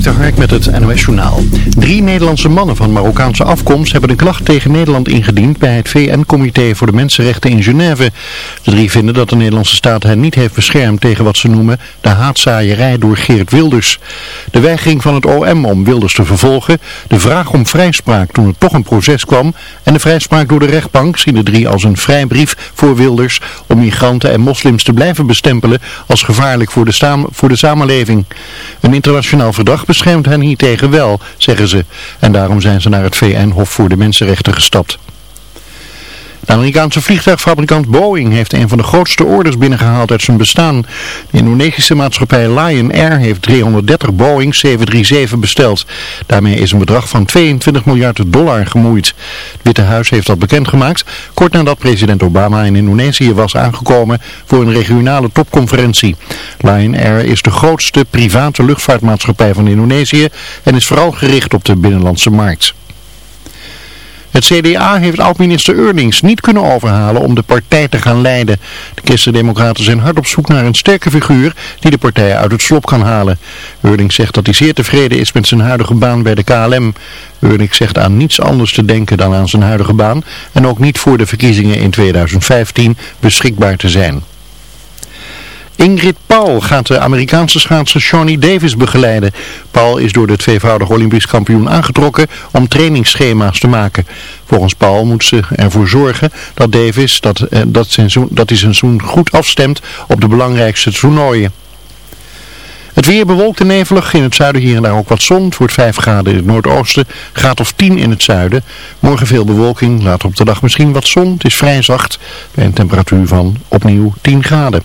Dik de met het NOS Journaal. Drie Nederlandse mannen van Marokkaanse afkomst hebben een klacht tegen Nederland ingediend bij het VN-comité voor de Mensenrechten in Genève. De drie vinden dat de Nederlandse staat hen niet heeft beschermd tegen wat ze noemen de haatzaaierij door Geert Wilders. De weigering van het OM om Wilders te vervolgen, de vraag om vrijspraak toen er toch een proces kwam en de vrijspraak door de rechtbank zien de drie als een vrijbrief voor Wilders om migranten en moslims te blijven bestempelen als gevaarlijk voor de, voor de samenleving. Een internationaal verdrag beschermt hen hiertegen wel, zeggen ze. En daarom zijn ze naar het VN-hof voor de Mensenrechten gestapt. De Amerikaanse vliegtuigfabrikant Boeing heeft een van de grootste orders binnengehaald uit zijn bestaan. De Indonesische maatschappij Lion Air heeft 330 Boeing 737 besteld. Daarmee is een bedrag van 22 miljard dollar gemoeid. Het Witte Huis heeft dat bekendgemaakt kort nadat president Obama in Indonesië was aangekomen voor een regionale topconferentie. Lion Air is de grootste private luchtvaartmaatschappij van Indonesië en is vooral gericht op de binnenlandse markt. Het CDA heeft oud-minister Eurlings niet kunnen overhalen om de partij te gaan leiden. De Christen-Democraten zijn hard op zoek naar een sterke figuur die de partij uit het slop kan halen. Eurlings zegt dat hij zeer tevreden is met zijn huidige baan bij de KLM. Eurlings zegt aan niets anders te denken dan aan zijn huidige baan en ook niet voor de verkiezingen in 2015 beschikbaar te zijn. Ingrid Paul gaat de Amerikaanse schaatser Shawnee Davis begeleiden. Paul is door de tweevoudig Olympisch kampioen aangetrokken om trainingsschema's te maken. Volgens Paul moet ze ervoor zorgen dat Davis dat, eh, dat, zijn, dat zijn seizoen goed afstemt op de belangrijkste toernooien. Het weer bewolkt en nevelig. In het zuiden hier en daar ook wat zon. Het wordt 5 graden in het noordoosten. Graad of 10 in het zuiden. Morgen veel bewolking. Later op de dag misschien wat zon. Het is vrij zacht. Bij een temperatuur van opnieuw 10 graden.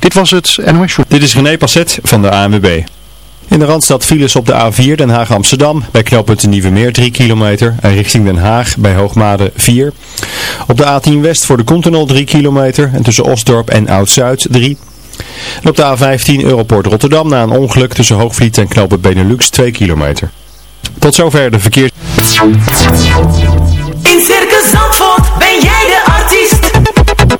Dit was het NOS Show. Dit is René Passet van de ANWB. In de Randstad files op de A4 Den Haag-Amsterdam bij knooppunt Nieuwe Meer 3 kilometer en richting Den Haag bij Hoogmade 4. Op de A10 West voor de Continental 3 kilometer en tussen Osdorp en Oud-Zuid 3. En op de A15 Europort Rotterdam na een ongeluk tussen Hoogvliet en knooppunt Benelux 2 kilometer. Tot zover de verkeers... In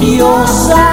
your.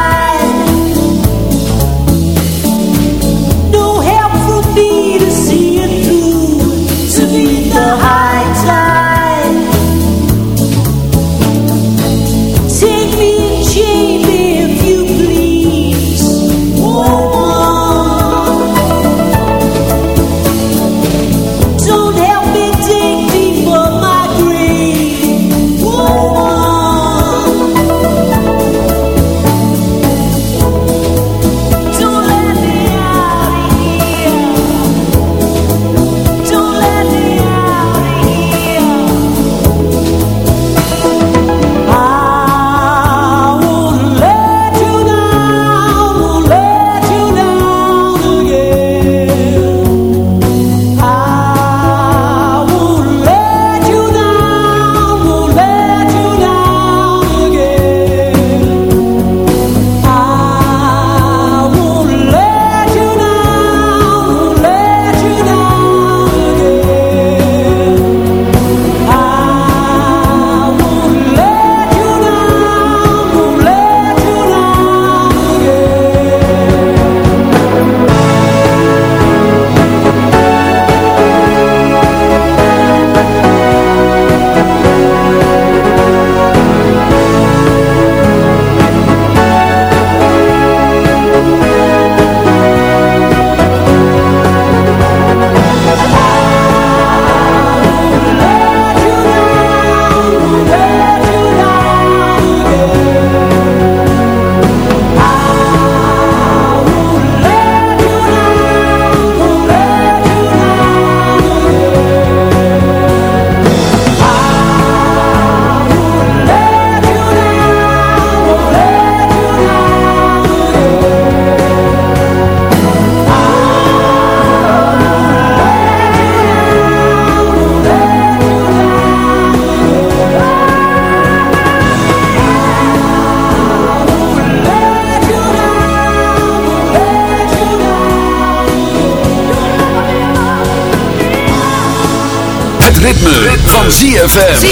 ZFM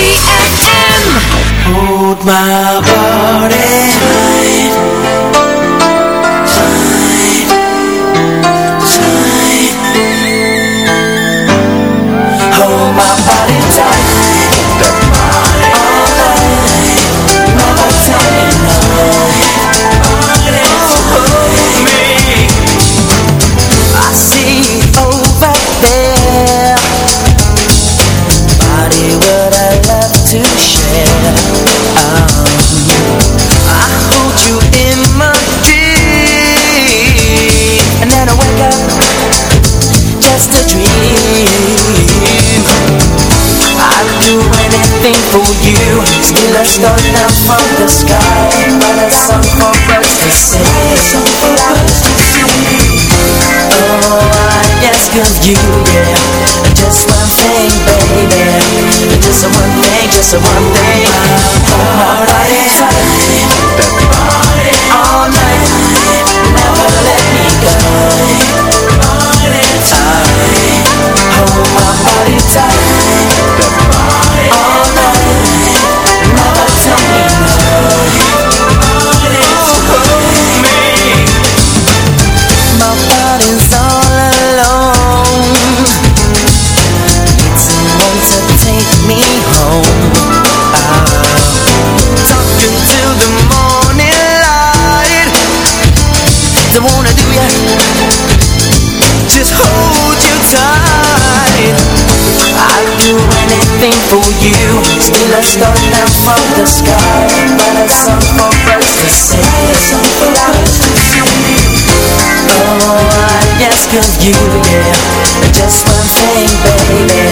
you, yeah. Just one thing, baby.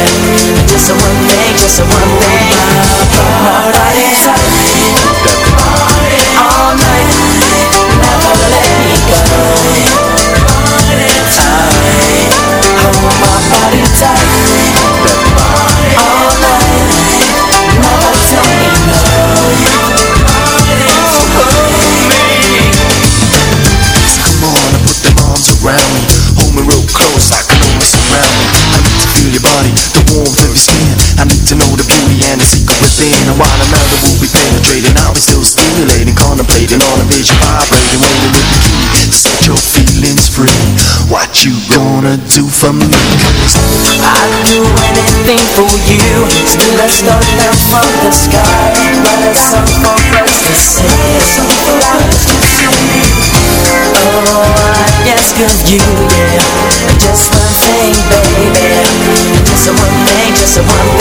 Just one thing, just one you gonna do for me? I'd do anything for you. Still I start down from the sky write a song for to to see Oh, I ask of you, yeah. Just one thing, baby. Just one thing, just one thing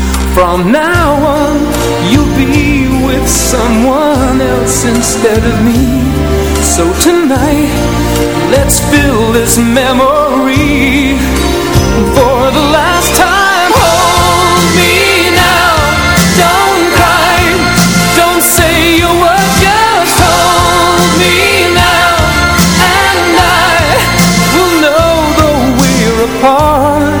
From now on You'll be with someone else instead of me. So tonight Let's fill this memory. For the last time Hold me now. Don't cry. Don't say your word Just hold me now. And I will know though we're apart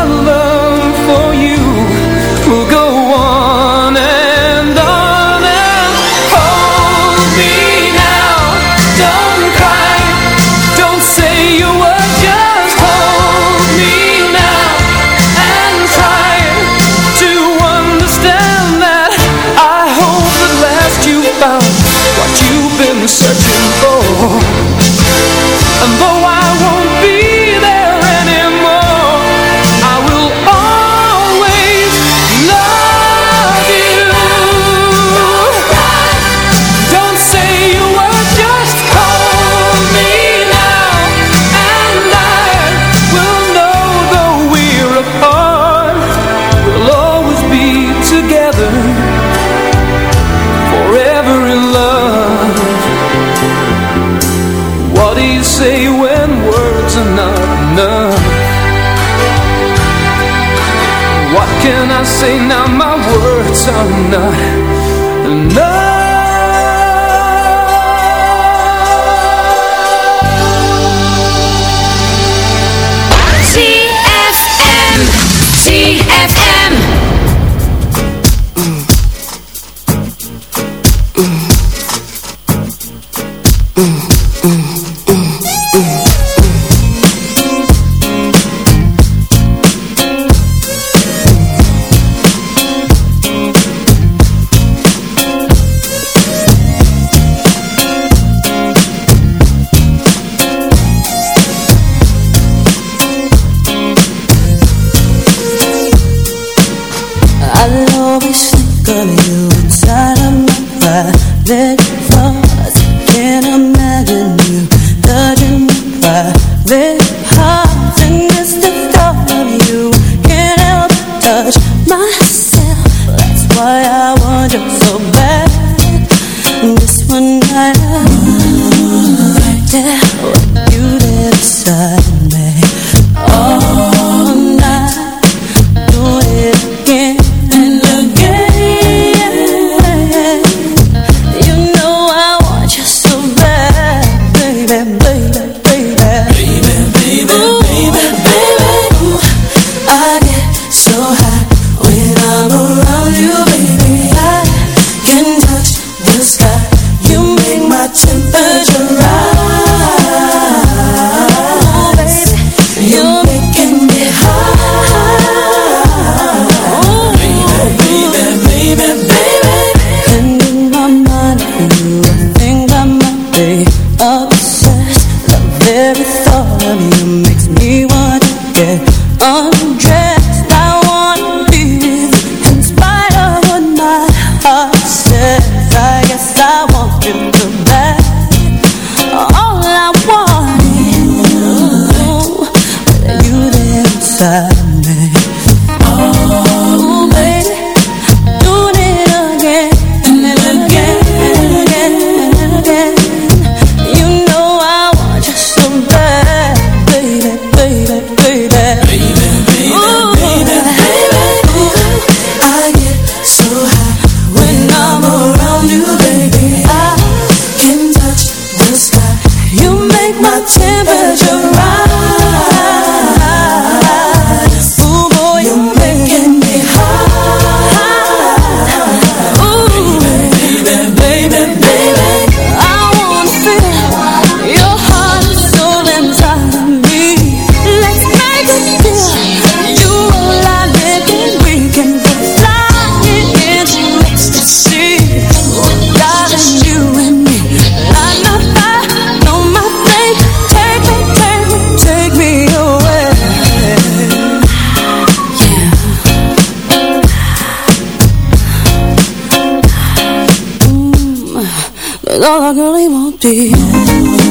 searching for And though I words really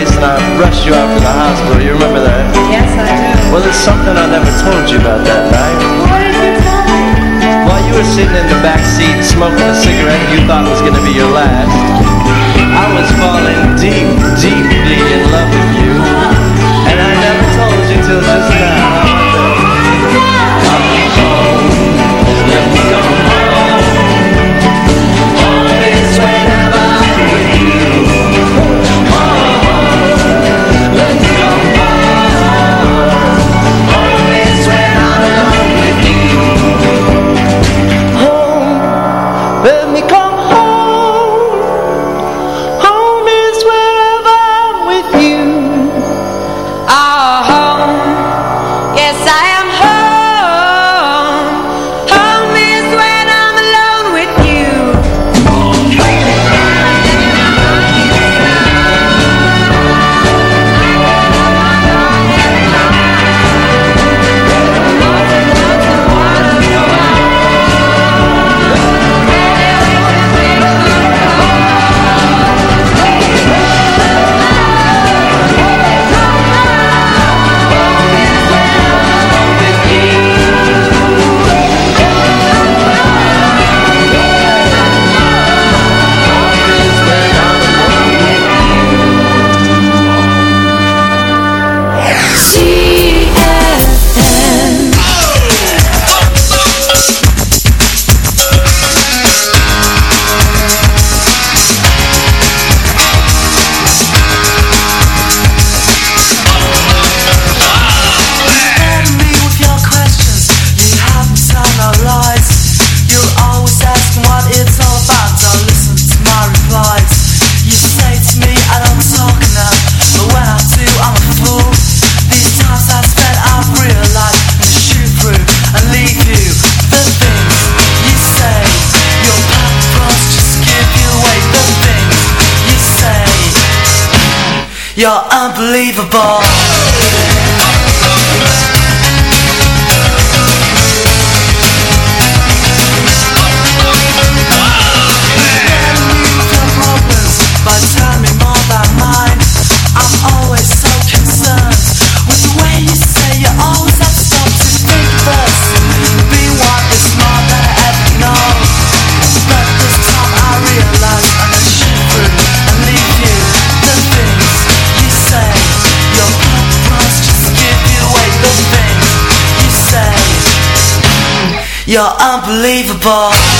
place and I rushed you out to the hospital. You remember that? Yes, I do. Well, there's something I never told you about that night. What did you tell me? While you were sitting in the back seat smoking a cigarette you thought was going to be your last, I was falling deep, deeply in love with you. And I never told you till just now. You're unbelievable.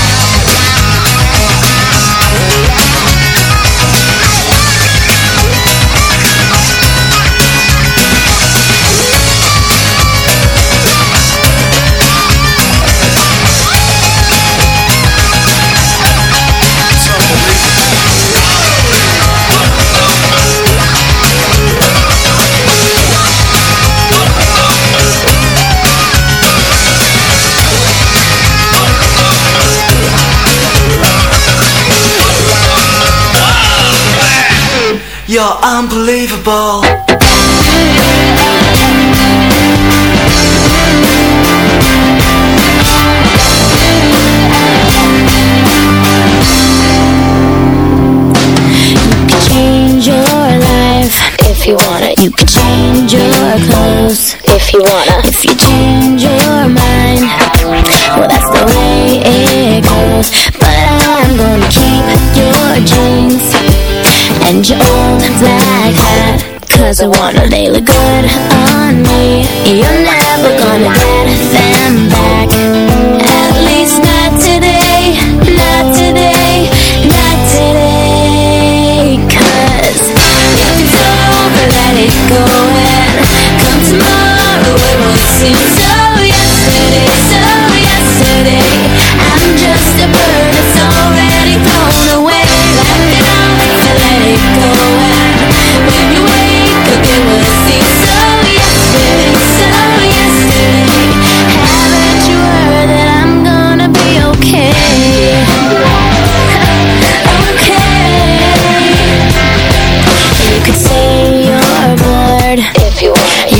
You're unbelievable. You can change your life if you wanna. You can change your clothes if you wanna. If you change your mind, well that's the way it goes. But I'm gonna keep your jeans and your old black hat. Cause I wanna they look good on me. You're never gonna get them back. At least not today, not today, not today. Cause if it's over, let it go and come tomorrow it will seem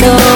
Go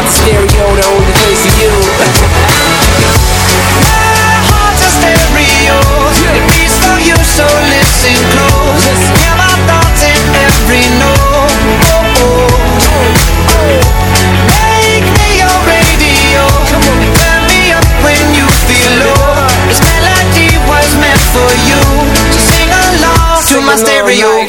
a stereo, the only place for you. My heart's a stereo. It beats for you, so listen close. Hear my thoughts in every note. Oh, oh. Make me your radio. Turn me up when you feel low. This melody was meant for you. So sing along to my stereo.